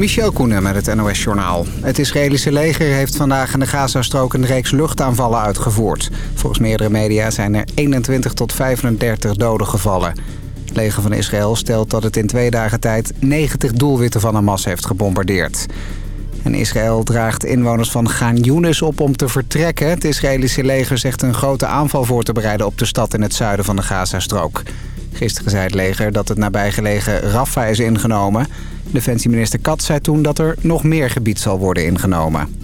Michel Koenen met het NOS-journaal. Het Israëlische leger heeft vandaag in de Gazastrook een reeks luchtaanvallen uitgevoerd. Volgens meerdere media zijn er 21 tot 35 doden gevallen. Het leger van Israël stelt dat het in twee dagen tijd 90 doelwitten van Hamas heeft gebombardeerd. En Israël draagt inwoners van Gaan Yunis op om te vertrekken. Het Israëlische leger zegt een grote aanval voor te bereiden op de stad in het zuiden van de Gazastrook. Gisteren zei het leger dat het nabijgelegen Rafah is ingenomen. Defensieminister Kat zei toen dat er nog meer gebied zal worden ingenomen.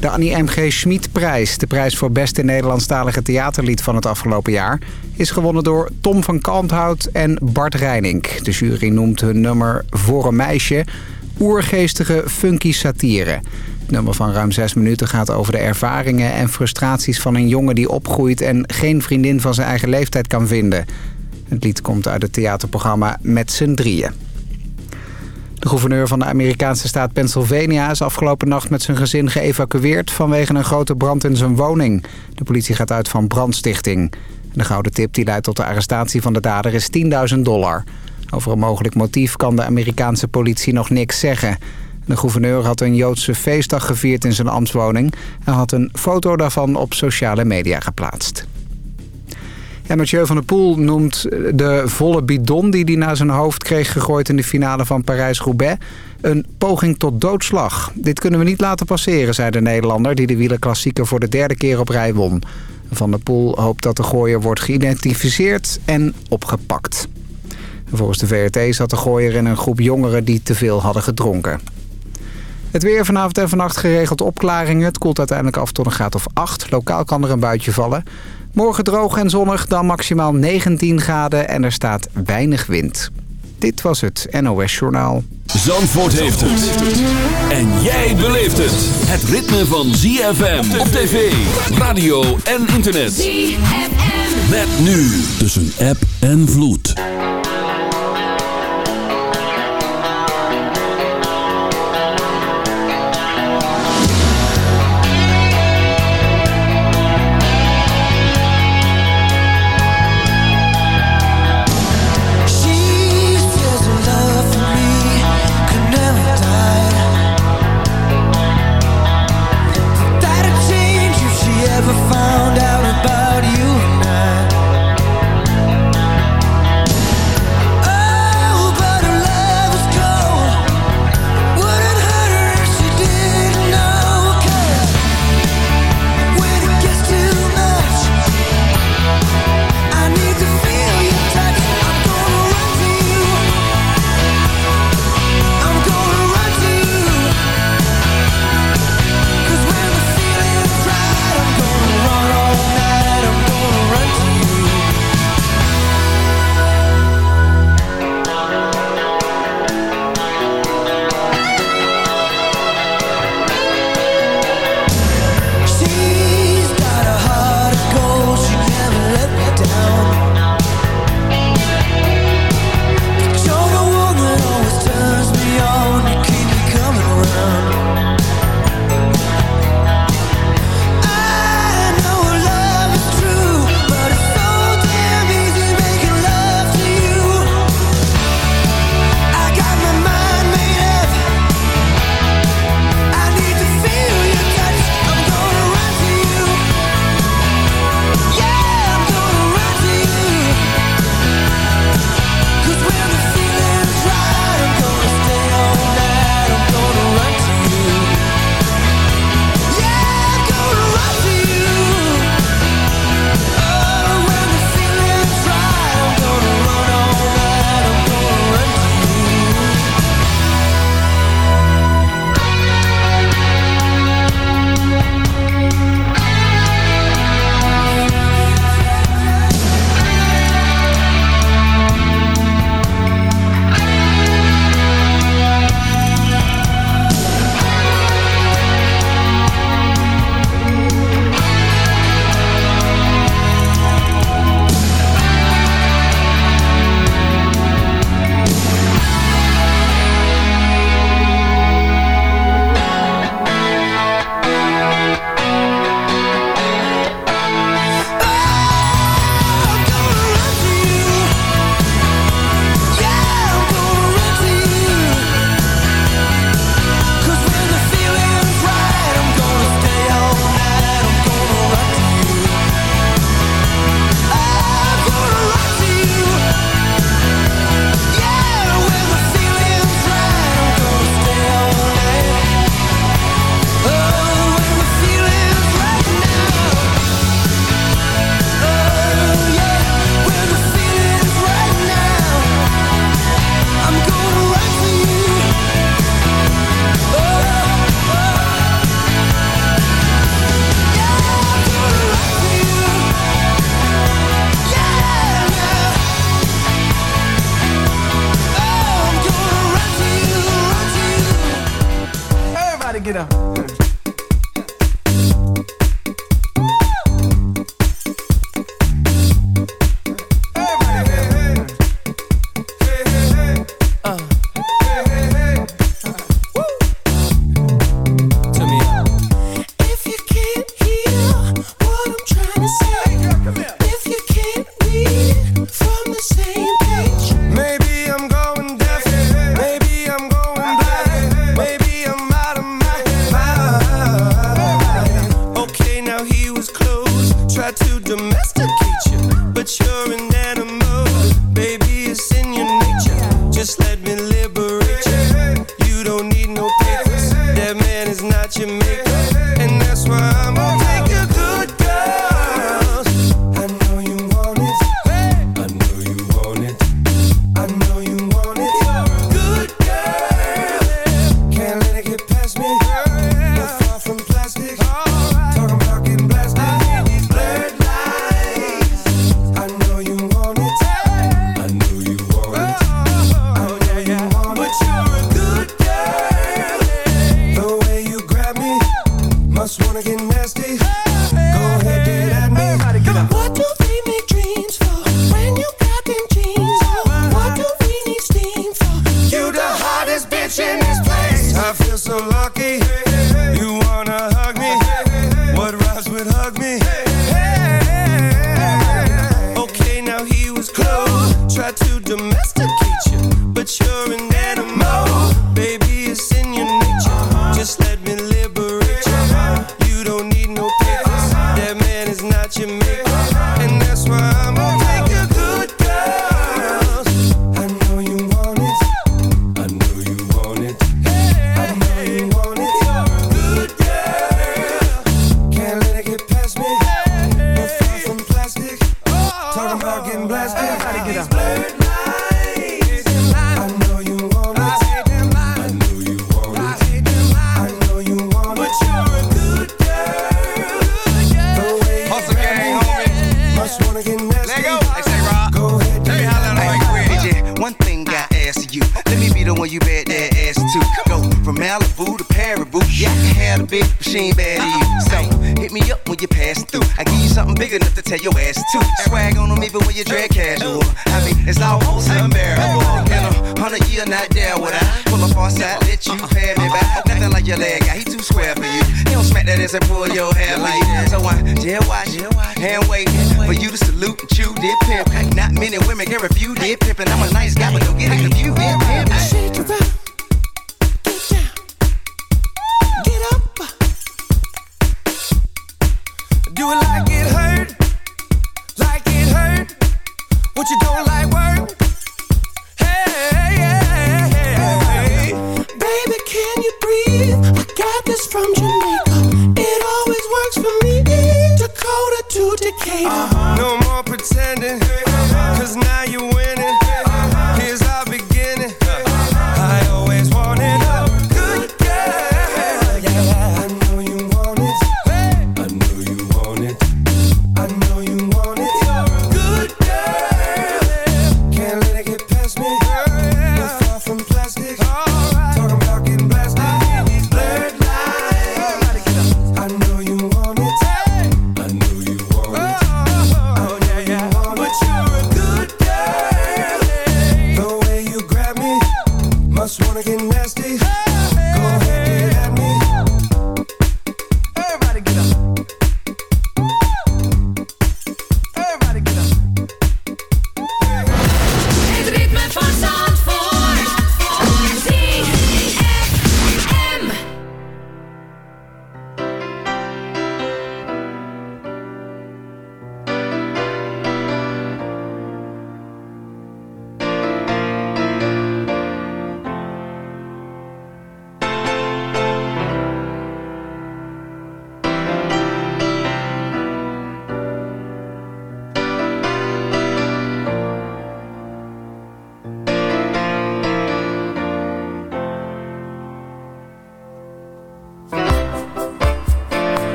De Annie M.G. Schmid-prijs, de prijs voor beste Nederlandstalige theaterlied van het afgelopen jaar... is gewonnen door Tom van Kalmthout en Bart Reining. De jury noemt hun nummer Voor een meisje oergeestige funky satire. Het nummer van ruim zes minuten gaat over de ervaringen en frustraties van een jongen die opgroeit... en geen vriendin van zijn eigen leeftijd kan vinden. Het lied komt uit het theaterprogramma Met z'n drieën. De gouverneur van de Amerikaanse staat Pennsylvania is afgelopen nacht met zijn gezin geëvacueerd vanwege een grote brand in zijn woning. De politie gaat uit van brandstichting. De gouden tip die leidt tot de arrestatie van de dader is 10.000 dollar. Over een mogelijk motief kan de Amerikaanse politie nog niks zeggen. De gouverneur had een Joodse feestdag gevierd in zijn ambtswoning... en had een foto daarvan op sociale media geplaatst. En Mathieu van der Poel noemt de volle bidon die hij naar zijn hoofd kreeg gegooid in de finale van Parijs-Roubaix een poging tot doodslag. Dit kunnen we niet laten passeren, zei de Nederlander die de wielerklassieker voor de derde keer op rij won. Van der Poel hoopt dat de gooier wordt geïdentificeerd en opgepakt. Volgens de VRT zat de gooier in een groep jongeren die te veel hadden gedronken. Het weer vanavond en vannacht geregeld opklaringen. Het koelt uiteindelijk af tot een graad of 8. Lokaal kan er een buitje vallen. Morgen droog en zonnig, dan maximaal 19 graden en er staat weinig wind. Dit was het NOS Journaal. Zandvoort heeft het. En jij beleeft het. Het ritme van ZFM op tv, radio en internet. ZFM. Met nu tussen app en vloed.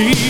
free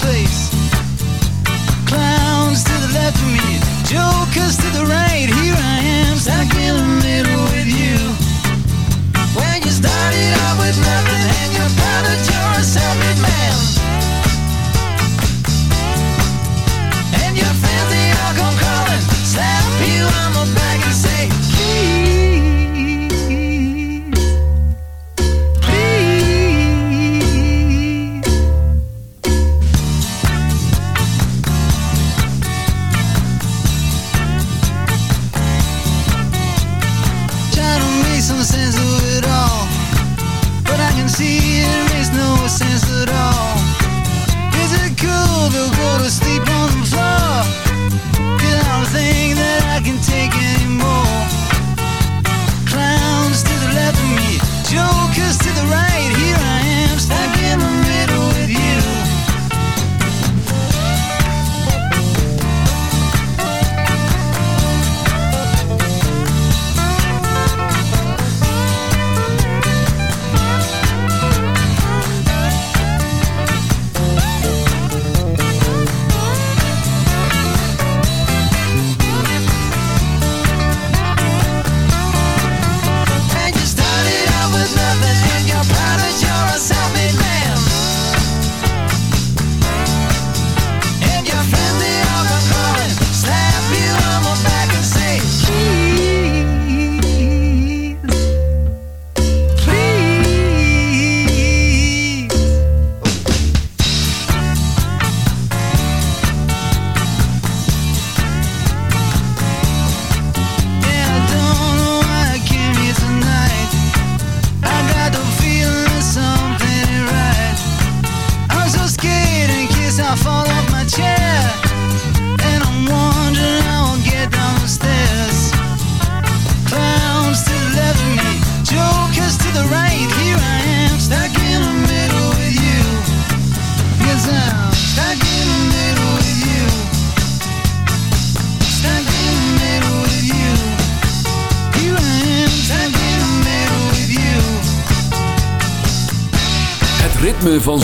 left me, jokers to the right. Here I am, stuck in the middle with you. When you started out with nothing and you found that you're a self-made man.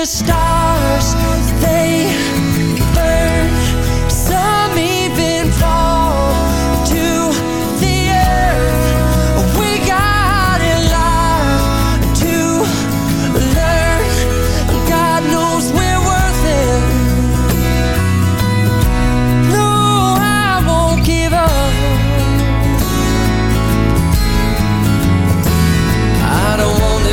The stars, they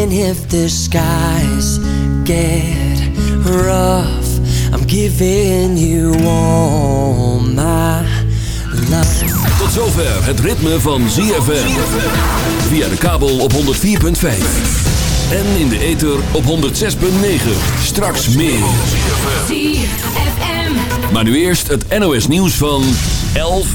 Even if the skies get rough. I'm giving you all my love. Tot zover het ritme van ZFM. Via de kabel op 104.5. En in de ether op 106.9. Straks meer. ZFM. Maar nu eerst het NOS nieuws van 11